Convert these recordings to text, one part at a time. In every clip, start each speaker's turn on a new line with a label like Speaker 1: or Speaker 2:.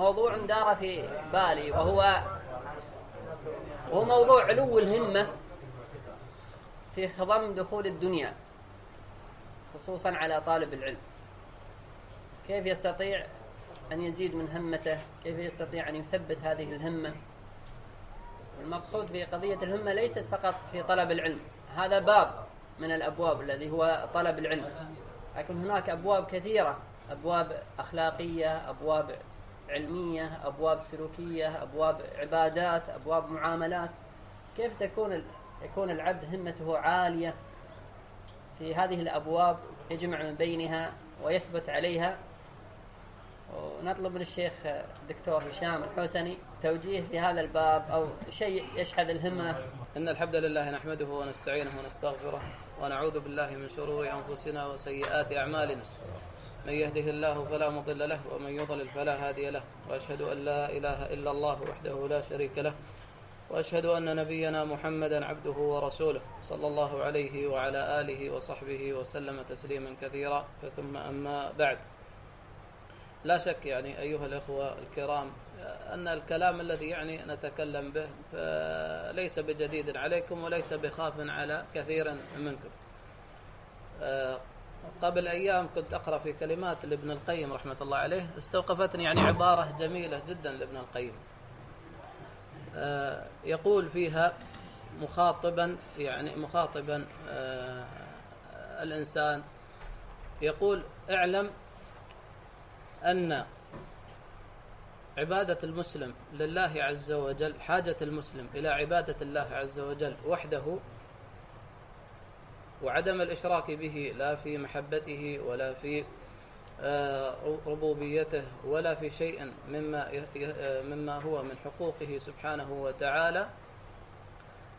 Speaker 1: موضوع دار في بالي وهو وهو موضوع علو الهمة في خضم دخول الدنيا خصوصا على طالب العلم. كيف يستطيع أن يزيد من همته؟ كيف يستطيع أن يثبت هذه الهمة؟ المقصود في قضية الهمة ليست فقط في طلب العلم هذا باب من الأبواب الذي هو طلب العلم. لكن هناك أبواب كثيرة أبواب أخلاقية أبواب علمية أبواب سلوكية أبواب عبادات أبواب معاملات. كيف تكون يكون العبد همته عالية في هذه الأبواب يجمع من بينها ويثبت عليها؟ ونطلب من الشيخ الدكتور هشام الحسني توجيه في هذا الباب أو شيء يشحذ الهمة.
Speaker 2: إن الحمد لله نحمده ونستعينه ونستغفره ونعوذ بالله من شرور أنفسنا وسيئات أعمالنا. من يهده الله فلا مضل له ومن يضلل فلا هادي له وأشهد أن لا إله إلا الله وحده لا شريك له وأشهد أن نبينا محمدا عبده ورسوله صلى الله عليه وعلى آله وصحبه وسلم تسليما كثيرا. ثم أما بعد لا شك يعني أيها الأخوة الكرام أن الكلام الذي يعني نتكلم به ليس بجديد عليكم وليس بخاف على كثير منكم. قبل أيام كنت أقرأ في كلمات لابن القيم رحمة الله عليه استوقفتني يعني عبارة جميلة جدا لابن القيم. آه، يقول فيها مخاطبا يعني مخاطبا آه، الإنسان. يقول اعلم أن عبادة المسلم لله عز وجل حاجة المسلم إلى عبادة الله عز وجل وحده وعدم الإشراك به لا في محبته ولا في آه، ربوبيته ولا في شيء مما آه، مما هو من حقوقه سبحانه وتعالى.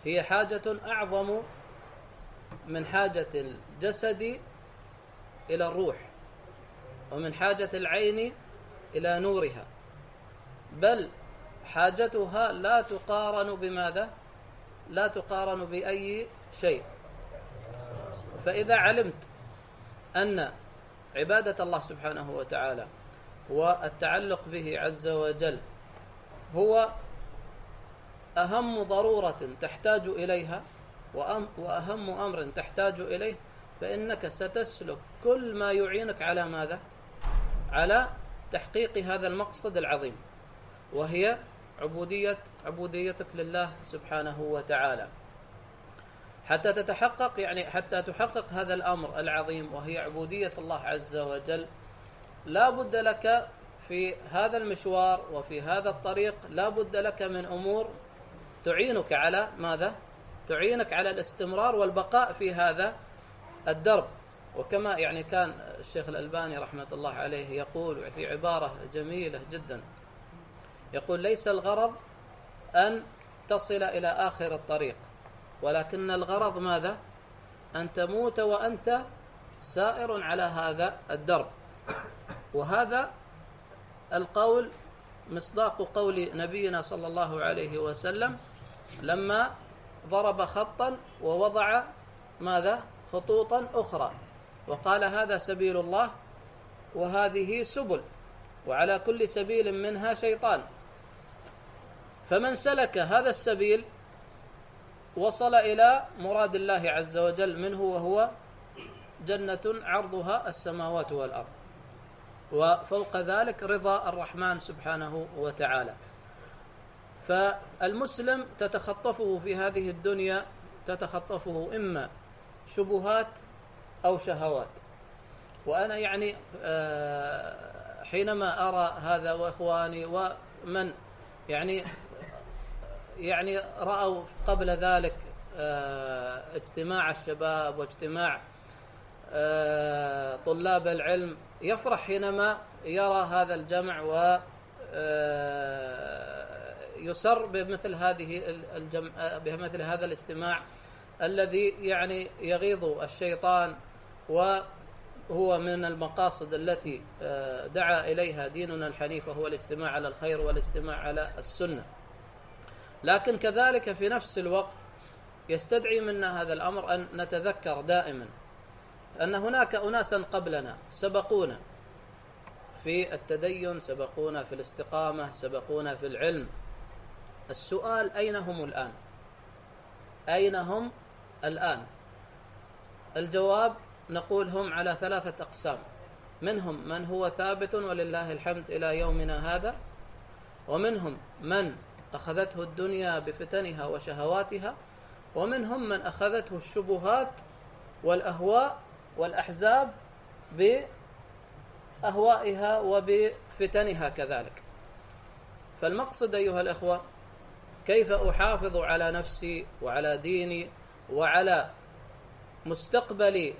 Speaker 2: هي حاجة أعظم من حاجة الجسد إلى الروح ومن حاجة العين إلى نورها. بل حاجتها لا تقارن بماذا؟ لا تقارن بأي شيء. فإذا علمت أن عبادة الله سبحانه وتعالى والتعلق به عز وجل هو أهم ضرورة تحتاج إليها وأهم أمر تحتاج إليه فإنك ستسلك كل ما يعينك على ماذا؟ على تحقيق هذا المقصد العظيم وهي عبودية عبوديتك لله سبحانه وتعالى حتى تتحقق يعني حتى تحقق هذا الأمر العظيم وهي عبودية الله عز وجل. لا بد لك في هذا المشوار وفي هذا الطريق لا بد لك من أمور تعينك على ماذا؟ تعينك على الاستمرار والبقاء في هذا الدرب. وكما يعني كان الشيخ الألباني رحمة الله عليه يقول في عبارة جميلة جدا. يقول ليس الغرض أن تصل إلى آخر الطريق ولكن الغرض ماذا؟ أن تموت وأنت سائر على هذا الدرب. وهذا القول مصداق قول نبينا صلى الله عليه وسلم لما ضرب خطا ووضع ماذا؟ خطوطا أخرى. وقال هذا سبيل الله وهذه سبل وعلى كل سبيل منها شيطان. فمن سلك هذا السبيل وصل إلى مراد الله عز وجل منه وهو جنة عرضها السماوات والأرض. وفوق ذلك رضا الرحمن سبحانه وتعالى. فالمسلم تتخطفه في هذه الدنيا تتخطفه إما شبهات أو شهوات. وأنا يعني آه، حينما أرى هذا وإخواني ومن يعني يعني رأوا قبل ذلك آه، اجتماع الشباب واجتماع آه، طلاب العلم. يفرح حينما يرى هذا الجمع و آه، يسر بمثل هذه الجمع بمثل هذا الاجتماع الذي يعني يغيظ الشيطان وهو من المقاصد التي دعا إليها ديننا الحنيف وهو الاجتماع على الخير والاجتماع على السنة. لكن كذلك في نفس الوقت يستدعي منا هذا الأمر أن نتذكر دائما أن هناك اناسا قبلنا سبقونا في التدين سبقونا في الاستقامة سبقونا في العلم. السؤال أين هم الآن؟ أين هم الآن؟ الجواب نقول هم على ثلاثة أقسام. منهم من هو ثابت ولله الحمد إلى يومنا هذا ومنهم من أخذته الدنيا بفتنها وشهواتها ومنهم من أخذته الشبهات والأهواء والأحزاب بأهوائها وبفتنها كذلك. فالمقصد أيها الأخوة كيف أحافظ على نفسي وعلى ديني وعلى مستقبلي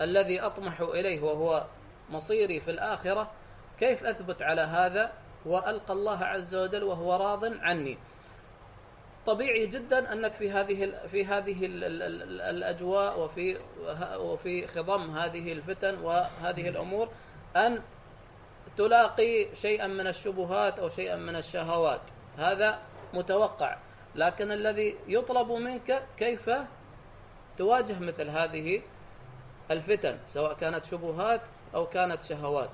Speaker 2: الذي أطمح إليه وهو مصيري في الآخرة؟ كيف أثبت على هذا؟ وألقى الله عز وجل وهو راض عني. طبيعي جدا أنك في هذه في هذه الأجواء وفي وفي خضم هذه الفتن وهذه الأمور أن تلاقي شيئا من الشبهات أو شيئا من الشهوات. هذا متوقع. لكن الذي يطلب منك كيف تواجه مثل هذه الفتن سواء كانت شبهات أو كانت شهوات.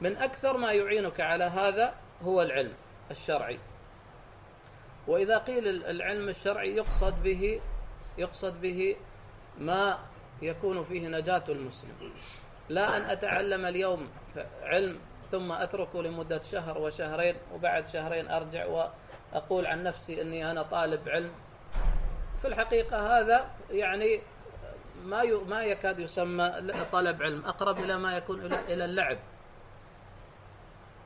Speaker 2: من أكثر ما يعينك على هذا هو العلم الشرعي. وإذا قيل العلم الشرعي يقصد به يقصد به ما يكون فيه نجاة المسلم. لا أن أتعلم اليوم علم ثم أتركه لمدة شهر وشهرين وبعد شهرين أرجع وأقول عن نفسي أني أنا طالب علم. في الحقيقة هذا يعني ما ما يكاد يسمى طلب علم أقرب إلى ما يكون إلى اللعب.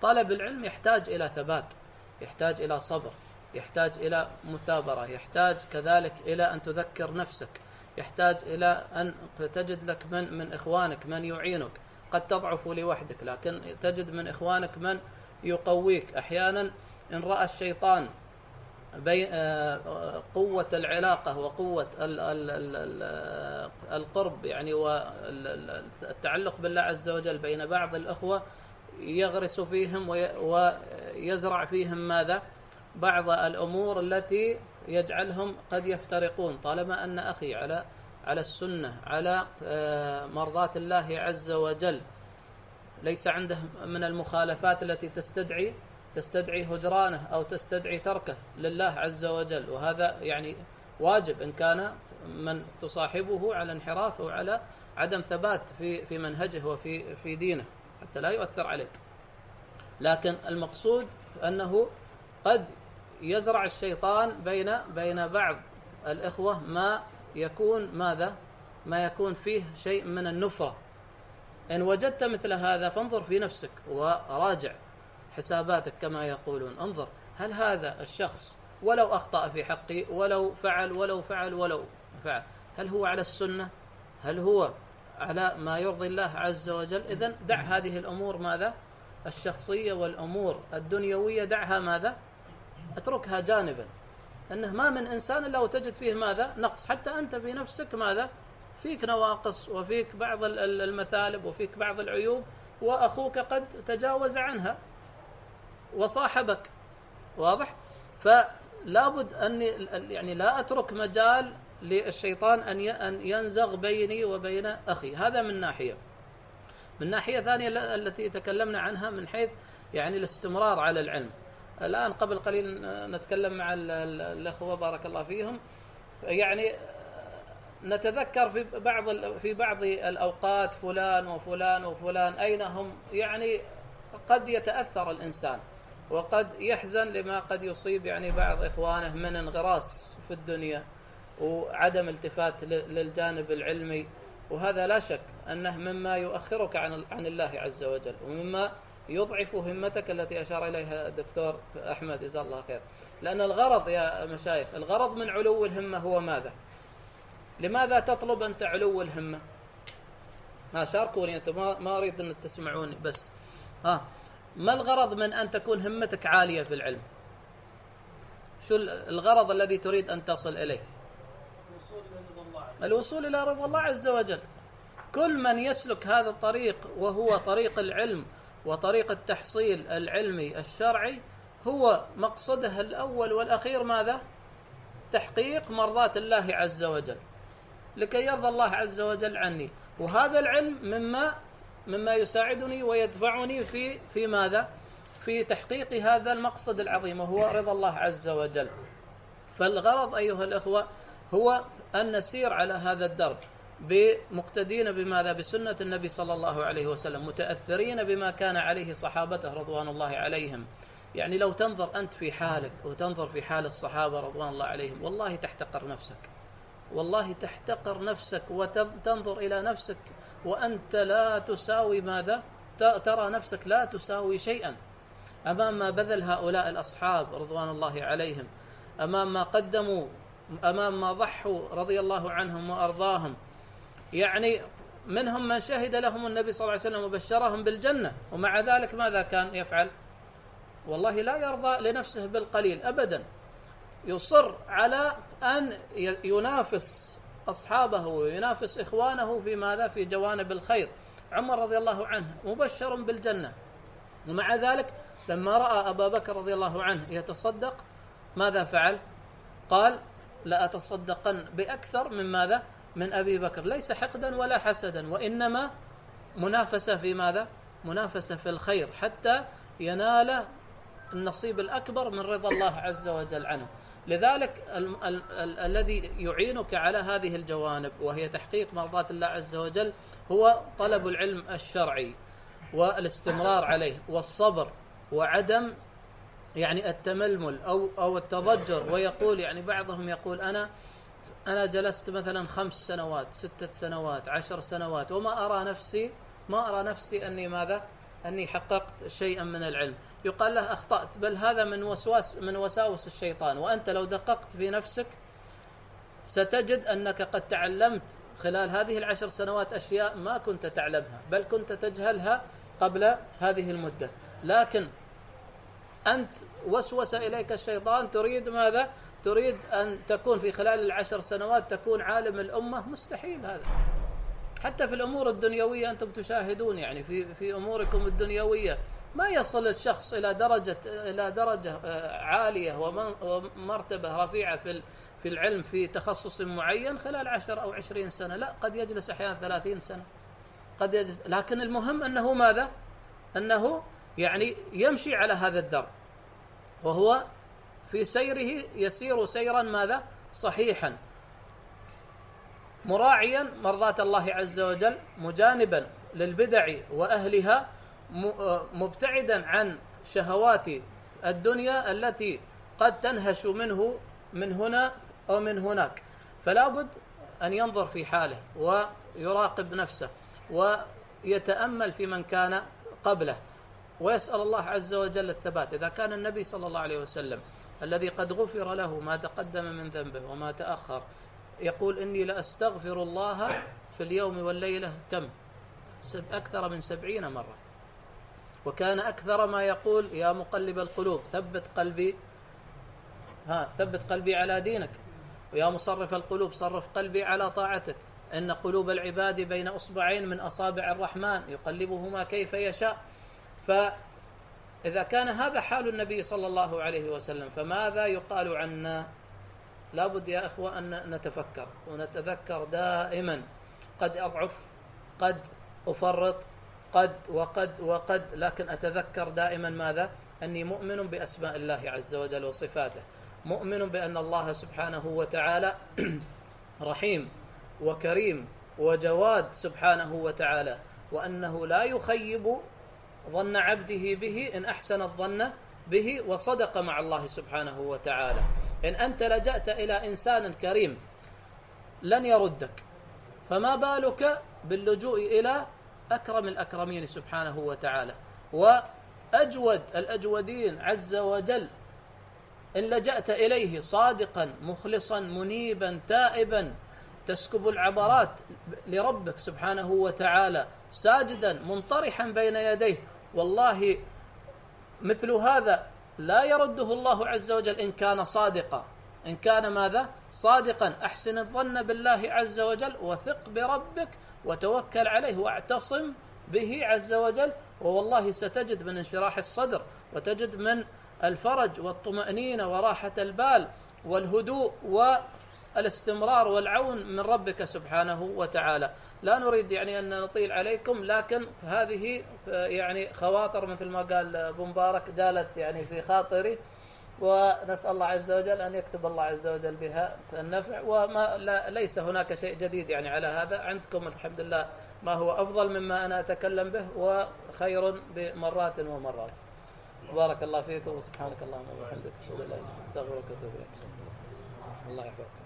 Speaker 2: طلب العلم يحتاج إلى ثبات يحتاج إلى صبر يحتاج إلى مثابرة يحتاج كذلك إلى أن تذكر نفسك يحتاج إلى أن تجد لك من من إخوانك من يعينك. قد تضعف لوحدك لكن تجد من إخوانك من يقويك. أحيانا إن رأى الشيطان بين آه، قوة العلاقة وقوة القرب يعني والتعلق بالله عز وجل بين بعض الأخوة يغرس فيهم ويزرع فيهم ماذا؟ بعض الأمور التي يجعلهم قد يفترقون. طالما أن أخي على على السنة على آه، مرضاة الله عز وجل ليس عنده من المخالفات التي تستدعي تستدعي هجرانه أو تستدعي تركه لله عز وجل. وهذا يعني واجب إن كان من تصاحبه على انحراف أو على عدم ثبات في في منهجه وفي في دينه. حتى لا يؤثر عليك. لكن المقصود أنه قد يزرع الشيطان بين بين بعض الإخوة ما يكون ماذا؟ ما يكون فيه شيء من النفرة. إن وجدت مثل هذا فانظر في نفسك وراجع حساباتك كما يقولون. انظر هل هذا الشخص ولو أخطأ في حقي ولو فعل ولو فعل ولو فعل هل هو على السنة؟ هل هو على ما يرضي الله عز وجل. إذا دع هذه الأمور ماذا؟ الشخصية والأمور. الدنيوية دعها ماذا؟ اتركها جانبا. إنه ما من إنسان إلا وتجد فيه ماذا؟ نقص. حتى أنت في نفسك ماذا؟ فيك نواقص وفيك بعض المثالب وفيك بعض العيوب وأخوك قد تجاوز عنها وصاحبك. واضح؟ فلا بد ان يعني لا أترك مجال للشيطان أن أن ينزغ بيني وبين أخي، هذا من ناحية. من ناحية ثانية التي تكلمنا عنها من حيث يعني الاستمرار على العلم. الآن قبل قليل نتكلم مع الأخوة بارك الله فيهم يعني نتذكر في بعض في بعض الأوقات فلان وفلان وفلان أين هم يعني قد يتأثر الإنسان وقد يحزن لما قد يصيب يعني بعض إخوانه من انغراس في الدنيا وعدم التفات للجانب العلمي وهذا لا شك أنه مما يؤخرك عن عن الله عز وجل ومما يضعف همتك التي أشار إليها الدكتور أحمد جزاه الله خير. لأن الغرض يا مشايخ الغرض من علو الهمة هو ماذا؟ لماذا تطلب أنت علو الهمة؟ ها شاركوني أنت ما, أريد أن تسمعوني بس. ها ما الغرض من أن تكون همتك عالية في العلم؟ شو الغرض الذي تريد أن تصل إليه؟ الوصول إلى رضا الله عز وجل كل من يسلك هذا الطريق وهو طريق العلم وطريق التحصيل العلمي الشرعي هو مقصده الأول والأخير ماذا؟ تحقيق مرضاة الله عز وجل لكي يرضى الله عز وجل عني وهذا العلم مما مما يساعدني ويدفعني في في ماذا؟ في تحقيق هذا المقصد العظيم وهو رضا الله عز وجل. فالغرض أيها الأخوة هو أن نسير على هذا الدرب بمقتدين بماذا؟ بسنة النبي صلى الله عليه وسلم، متأثرين بما كان عليه صحابته رضوان الله عليهم. يعني لو تنظر أنت في حالك وتنظر في حال الصحابة رضوان الله عليهم، والله تحتقر نفسك. والله تحتقر نفسك وتنظر إلى نفسك وأنت لا تساوي ماذا؟ ترى نفسك لا تساوي شيئا أمام ما بذل هؤلاء الأصحاب رضوان الله عليهم أمام ما قدموا أمام ما ضحوا رضي الله عنهم وأرضاهم يعني منهم من شهد لهم النبي صلى الله عليه وسلم وبشرهم بالجنة ومع ذلك ماذا كان يفعل؟ والله لا يرضى لنفسه بالقليل ابدا يصر على أن ينافس أصحابه وينافس إخوانه في ماذا؟ في جوانب الخير. عمر رضي الله عنه مبشر بالجنة ومع ذلك لما رأى أبا بكر رضي الله عنه يتصدق ماذا فعل؟ قال لأتصدقن بأكثر من ماذا؟ من أبي بكر ليس حقدا ولا حسدا وإنما منافسة في ماذا؟ منافسة في الخير حتى ينال النصيب الأكبر من رضا الله عز وجل عنه لذلك ال- ال- ال- الذي يعينك على هذه الجوانب وهي تحقيق مرضات الله عز وجل هو طلب العلم الشرعي والاستمرار عليه والصبر وعدم يعني التململ أو أو التضجر ويقول يعني بعضهم يقول أنا أنا جلست مثلا خمس سنوات ستة سنوات عشر سنوات وما أرى نفسي ما أرى نفسي أني ماذا؟ أني حققت شيئا من العلم، يقال له أخطأت بل هذا من وسواس من وساوس الشيطان. وأنت لو دققت في نفسك ستجد أنك قد تعلمت خلال هذه العشر سنوات أشياء ما كنت تعلمها، بل كنت تجهلها قبل هذه المدة، لكن أنت وسوس إليك الشيطان تريد ماذا؟ تريد أن تكون في خلال العشر سنوات تكون عالم الأمة مستحيل هذا. حتى في الأمور الدنيوية أنتم تشاهدون يعني في في أموركم الدنيوية ما يصل الشخص إلى درجة إلى درجة عالية ومرتبة رفيعة في في العلم في تخصص معين خلال عشر أو عشرين سنة، لا قد يجلس أحيانا ثلاثين سنة. قد يجلس لكن المهم أنه ماذا؟ أنه يعني يمشي على هذا الدرب. وهو في سيره يسير سيرا ماذا؟ صحيحا مراعيا مرضاة الله عز وجل مجانبا للبدع وأهلها مبتعدا عن شهوات الدنيا التي قد تنهش منه من هنا أو من هناك فلا بد أن ينظر في حاله ويراقب نفسه ويتأمل في من كان قبله ويسأل الله عز وجل الثبات. إذا كان النبي صلى الله عليه وسلم الذي قد غفر له ما تقدم من ذنبه وما تأخر يقول إني لأستغفر الله في اليوم والليلة كم أكثر من سبعين مرة. وكان أكثر ما يقول يا مقلب القلوب ثبت قلبي. ها ثبت قلبي على دينك. ويا مصرف القلوب صرف قلبي على طاعتك. إن قلوب العباد بين أصبعين من أصابع الرحمن. يقلبهما كيف يشاء. فإذا كان هذا حال النبي صلى الله عليه وسلم فماذا يقال عنا؟ لابد يا أخوة أن نتفكر ونتذكر دائما. قد أضعف قد أفرط قد وقد وقد لكن أتذكر دائما ماذا؟ أني مؤمن بأسماء الله عز وجل وصفاته. مؤمن بأن الله سبحانه وتعالى رحيم وكريم وجواد سبحانه وتعالى وأنه لا يخيب ظن عبده به إن أحسن الظن به وصدق مع الله سبحانه وتعالى. إن أنت لجأت إلى إنسان كريم لن يردك فما بالك باللجوء إلى أكرم الأكرمين سبحانه وتعالى؟ وأجود الأجودين عز وجل إن لجأت إليه صادقا مخلصا منيبا تائبا تسكب العبرات لربك سبحانه وتعالى ساجدا منطرحا بين يديه والله مثل هذا لا يرده الله عز وجل إن كان صادقا. إن كان ماذا؟ صادقا. أحسن الظن بالله عز وجل وثق بربك وتوكل عليه واعتصم به عز وجل ووالله ستجد من انشراح الصدر وتجد من الفرج والطمأنينة وراحة البال والهدوء الاستمرار والعون من ربك سبحانه وتعالى. لا نريد يعني أن نطيل عليكم لكن هذه يعني خواطر مثل ما قال أبو مبارك جالت يعني في خاطري. ونسأل الله عز وجل أن يكتب الله عز وجل بها النفع. وما لا ليس هناك شيء جديد يعني على هذا. عندكم الحمد لله ما هو أفضل مما أنا أتكلم به وخير بمرات ومرات. بارك الله فيكم وسبحانك اللهم وبحمدك. أشهد أن لا إله إلا أنت أستغفرك وأتوب إليك. الله يحفظك.